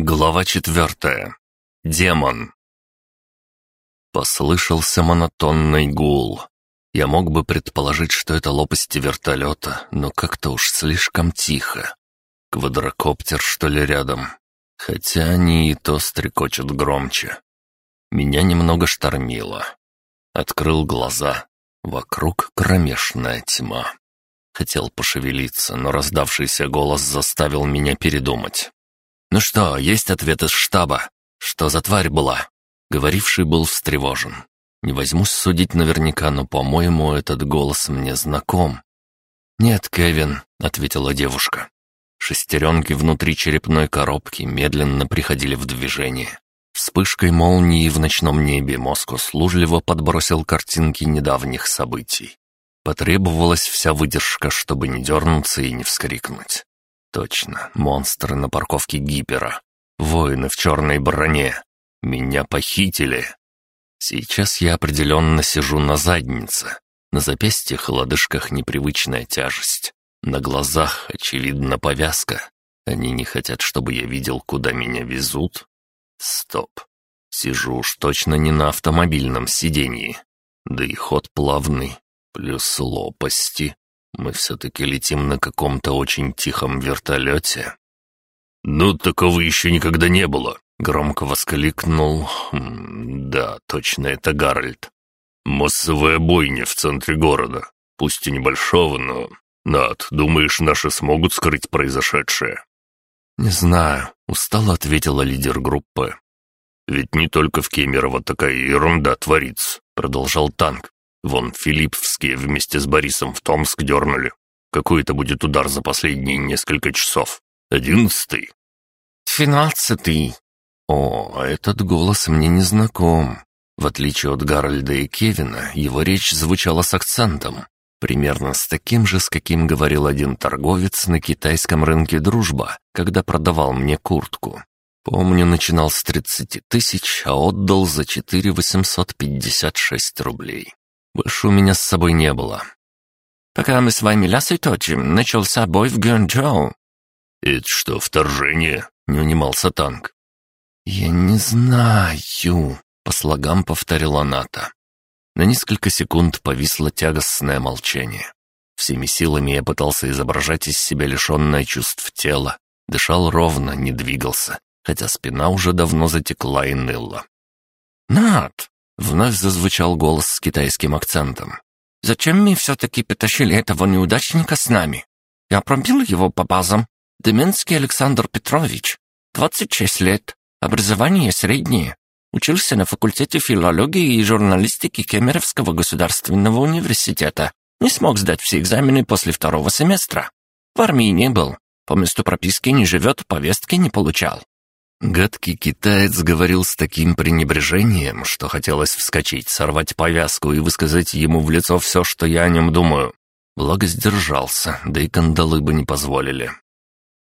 Глава четвертая. Демон. Послышался монотонный гул. Я мог бы предположить, что это лопасти вертолета, но как-то уж слишком тихо. Квадрокоптер, что ли, рядом? Хотя они и то стрекочут громче. Меня немного штормило. Открыл глаза. Вокруг кромешная тьма. Хотел пошевелиться, но раздавшийся голос заставил меня передумать. «Ну что, есть ответ из штаба? Что за тварь была?» Говоривший был встревожен. Не возьмусь судить наверняка, но, по-моему, этот голос мне знаком. «Нет, Кевин», — ответила девушка. Шестеренки внутри черепной коробки медленно приходили в движение. Вспышкой молнии в ночном небе мозг услужливо подбросил картинки недавних событий. Потребовалась вся выдержка, чтобы не дернуться и не вскрикнуть. Точно, монстры на парковке гипера. Воины в черной броне. Меня похитили. Сейчас я определенно сижу на заднице. На запястьях и лодыжках непривычная тяжесть. На глазах, очевидно, повязка. Они не хотят, чтобы я видел, куда меня везут. Стоп. Сижу уж точно не на автомобильном сиденье. Да и ход плавный, плюс лопасти. Мы все-таки летим на каком-то очень тихом вертолете». «Ну, такого еще никогда не было», — громко воскликнул. «Да, точно, это Гарольд. Массовая бойня в центре города. Пусть и небольшого, но... Над, думаешь, наши смогут скрыть произошедшее?» «Не знаю», — устало ответила лидер группы. «Ведь не только в Кемерово такая ерунда творится», — продолжал танк. Вон Филипповские вместе с Борисом в Томск дернули. Какой это будет удар за последние несколько часов? Одиннадцатый? Двенадцатый. О, этот голос мне не знаком. В отличие от Гарольда и Кевина, его речь звучала с акцентом. Примерно с таким же, с каким говорил один торговец на китайском рынке «Дружба», когда продавал мне куртку. Помню, начинал с 30 тысяч, а отдал за 4 856 рублей. Больше у меня с собой не было. Пока мы с вами лясы точим, начался бой в Гюнчжоу. «Это что, вторжение?» — не унимался танк. «Я не знаю», — по слогам повторила Ната. На несколько секунд повисло тягостное молчание. Всеми силами я пытался изображать из себя лишенное чувств тела, дышал ровно, не двигался, хотя спина уже давно затекла и ныла. «Нат, Вновь зазвучал голос с китайским акцентом. «Зачем мы все-таки потащили этого неудачника с нами? Я пробил его по базам. Деменский Александр Петрович. 26 лет. Образование среднее. Учился на факультете филологии и журналистики Кемеровского государственного университета. Не смог сдать все экзамены после второго семестра. В армии не был. По месту прописки не живет, повестки не получал. Гадкий китаец говорил с таким пренебрежением, что хотелось вскочить, сорвать повязку и высказать ему в лицо все, что я о нем думаю. Благо сдержался, да и кандалы бы не позволили.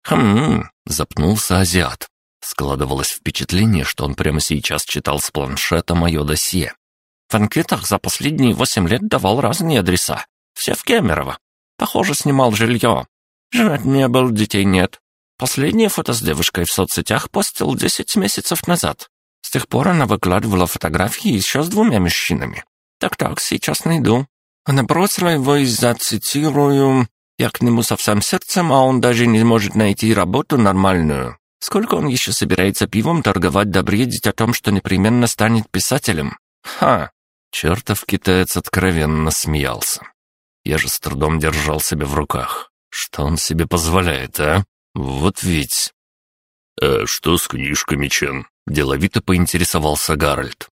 «Хм...» — запнулся азиат. Складывалось впечатление, что он прямо сейчас читал с планшета мое досье. В анкетах за последние восемь лет давал разные адреса. Все в Кемерово. Похоже, снимал жилье. Женат не был, детей нет. Последнее фото с девушкой в соцсетях постил 10 месяцев назад. С тех пор она выкладывала фотографии еще с двумя мужчинами. Так-так, сейчас найду. Она бросила его из-за, цитирую, «Я к нему со всем сердцем, а он даже не может найти работу нормальную. Сколько он еще собирается пивом торговать да бредить о том, что непременно станет писателем? Ха!» Чертов китаец откровенно смеялся. Я же с трудом держал себя в руках. Что он себе позволяет, а? «Вот ведь...» «А что с книжками, Чен?» — деловито поинтересовался Гарольд.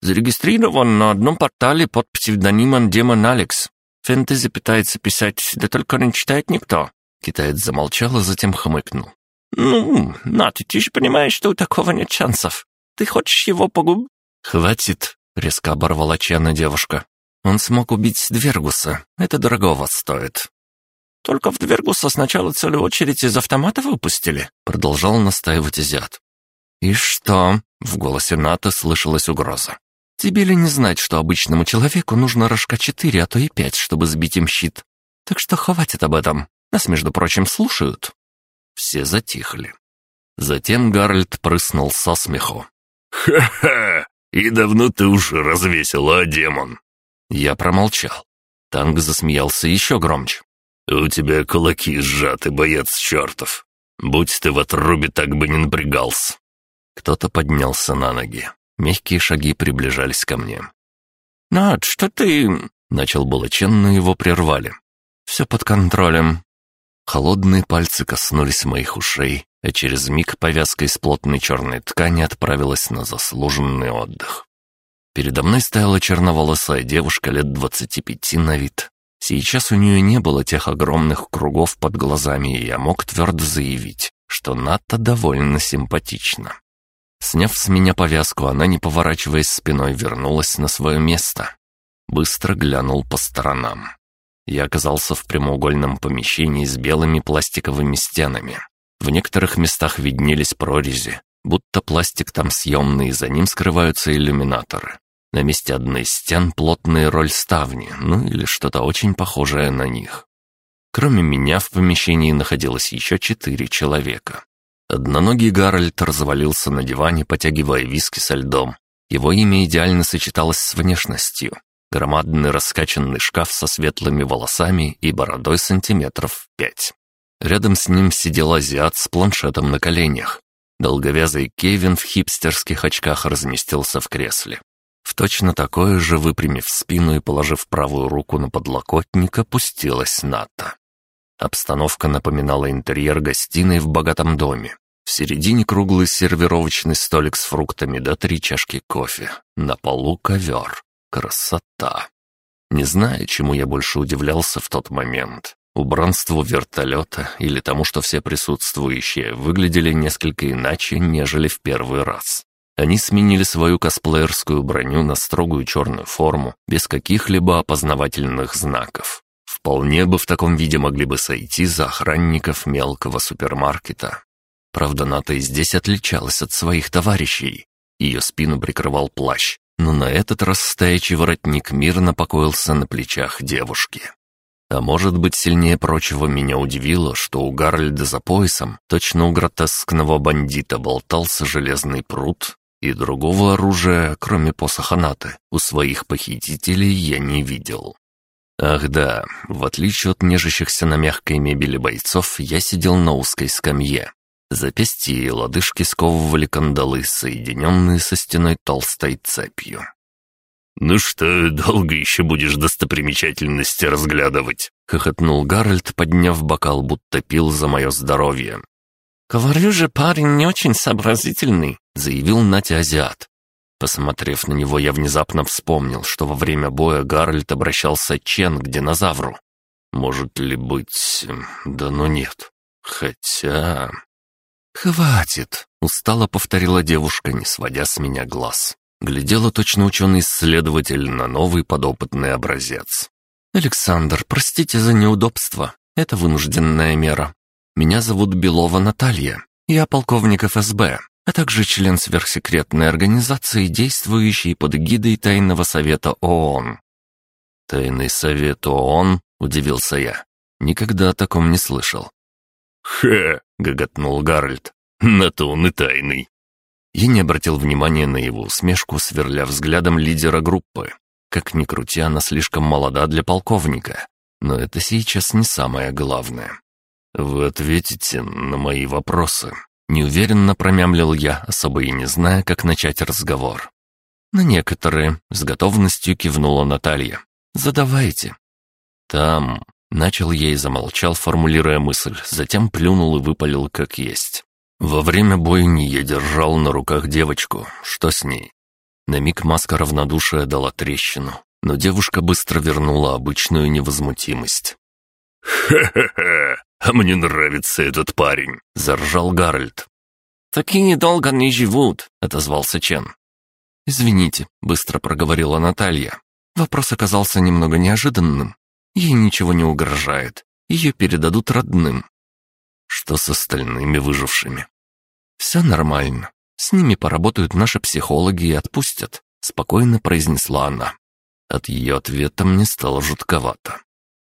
«Зарегистрирован на одном портале под псевдонимом Демон Алекс. Фэнтези пытается писать, да только не читает никто». Китаец замолчал, а затем хмыкнул. «Ну, Нат, ты же понимаешь, что у такого нет шансов. Ты хочешь его погубить?» «Хватит», — резко оборвала Чена девушка. «Он смог убить Двергуса. Это дорогого стоит. «Только в Двергуса сначала целую очередь из автомата выпустили», — продолжал настаивать азиат. «И что?» — в голосе Ната слышалась угроза. «Тебе ли не знать, что обычному человеку нужно рожка четыре, а то и пять, чтобы сбить им щит? Так что хватит об этом. Нас, между прочим, слушают». Все затихли. Затем Гарольд прыснул со смеху. «Ха-ха! И давно ты уже развесила, а, демон?» Я промолчал. Танк засмеялся еще громче. «У тебя кулаки сжаты, боец чертов. Будь ты в отрубе, так бы не напрягался». Кто-то поднялся на ноги. Мягкие шаги приближались ко мне. «Над, что ты...» — начал было Чен, но его прервали. «Все под контролем». Холодные пальцы коснулись моих ушей, а через миг повязка из плотной черной ткани отправилась на заслуженный отдых. Передо мной стояла черноволосая девушка лет двадцати пяти на вид. Сейчас у нее не было тех огромных кругов под глазами, и я мог твердо заявить, что Ната довольно симпатична. Сняв с меня повязку, она, не поворачиваясь спиной, вернулась на свое место. Быстро глянул по сторонам. Я оказался в прямоугольном помещении с белыми пластиковыми стенами. В некоторых местах виднелись прорези, будто пластик там съемный, и за ним скрываются иллюминаторы. На месте одной из стен плотные роль ставни, ну или что-то очень похожее на них. Кроме меня в помещении находилось еще четыре человека. Одноногий Гарольд развалился на диване, потягивая виски со льдом. Его имя идеально сочеталось с внешностью. Громадный раскачанный шкаф со светлыми волосами и бородой сантиметров пять. Рядом с ним сидел азиат с планшетом на коленях. Долговязый Кевин в хипстерских очках разместился в кресле. В точно такое же, выпрямив спину и положив правую руку на подлокотник, опустилась Ната. Обстановка напоминала интерьер гостиной в богатом доме. В середине круглый сервировочный столик с фруктами да три чашки кофе. На полу ковер. Красота. Не знаю, чему я больше удивлялся в тот момент. Убранству вертолета или тому, что все присутствующие выглядели несколько иначе, нежели в первый раз. Они сменили свою косплеерскую броню на строгую черную форму, без каких-либо опознавательных знаков. Вполне бы в таком виде могли бы сойти за охранников мелкого супермаркета. Правда, Ната и здесь отличалась от своих товарищей. Ее спину прикрывал плащ, но на этот раз стоячий воротник мирно покоился на плечах девушки. А может быть, сильнее прочего меня удивило, что у Гарольда за поясом, точно у гротескного бандита, болтался железный пруд, и другого оружия, кроме посоха Наты, у своих похитителей я не видел. Ах да, в отличие от нежащихся на мягкой мебели бойцов, я сидел на узкой скамье, Запястья и лодыжки сковывали кандалы, соединенные со стеной толстой цепью. «Ну что, долго еще будешь достопримечательности разглядывать?» — хохотнул Гарольд, подняв бокал, будто пил за мое здоровье. «Говорю же, парень не очень сообразительный», — заявил Натя Азиат. Посмотрев на него, я внезапно вспомнил, что во время боя Гарольд обращался Чен к динозавру. Может ли быть... Да ну нет. Хотя... «Хватит!» — устало повторила девушка, не сводя с меня глаз. Глядела точно ученый-исследователь на новый подопытный образец. «Александр, простите за неудобство. Это вынужденная мера. Меня зовут Белова Наталья. Я полковник ФСБ, а также член сверхсекретной организации, действующей под эгидой Тайного Совета ООН». «Тайный Совет ООН?» — удивился я. «Никогда о таком не слышал. «Хе!» — гоготнул Гарольд. «На то он и тайный». Я не обратил внимания на его усмешку, сверля взглядом лидера группы. Как ни крути, она слишком молода для полковника. Но это сейчас не самое главное. «Вы ответите на мои вопросы?» Неуверенно промямлил я, особо и не зная, как начать разговор. «На некоторые», — с готовностью кивнула Наталья. «Задавайте». «Там», Начал я и замолчал, формулируя мысль, затем плюнул и выпалил как есть. Во время бойни я держал на руках девочку. Что с ней? На миг маска равнодушия дала трещину, но девушка быстро вернула обычную невозмутимость. «Ха-ха-ха! А мне нравится этот парень!» — заржал Гарольд. «Такие недолго не живут», — отозвался Чен. «Извините», — быстро проговорила Наталья. Вопрос оказался немного неожиданным. Ей ничего не угрожает. Ее передадут родным. Что с остальными выжившими? Все нормально. С ними поработают наши психологи и отпустят, спокойно произнесла она. От ее ответа мне стало жутковато.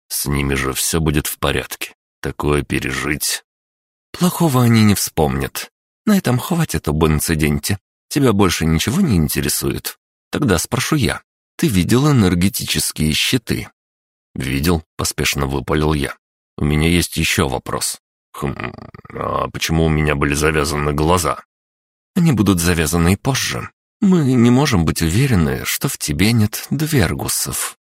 С ними же все будет в порядке. Такое пережить. Плохого они не вспомнят. На этом хватит об инциденте. Тебя больше ничего не интересует? Тогда спрошу я. Ты видел энергетические щиты?» «Видел», — поспешно выпалил я. «У меня есть еще вопрос. Хм, а почему у меня были завязаны глаза?» «Они будут завязаны и позже. Мы не можем быть уверены, что в тебе нет двергусов».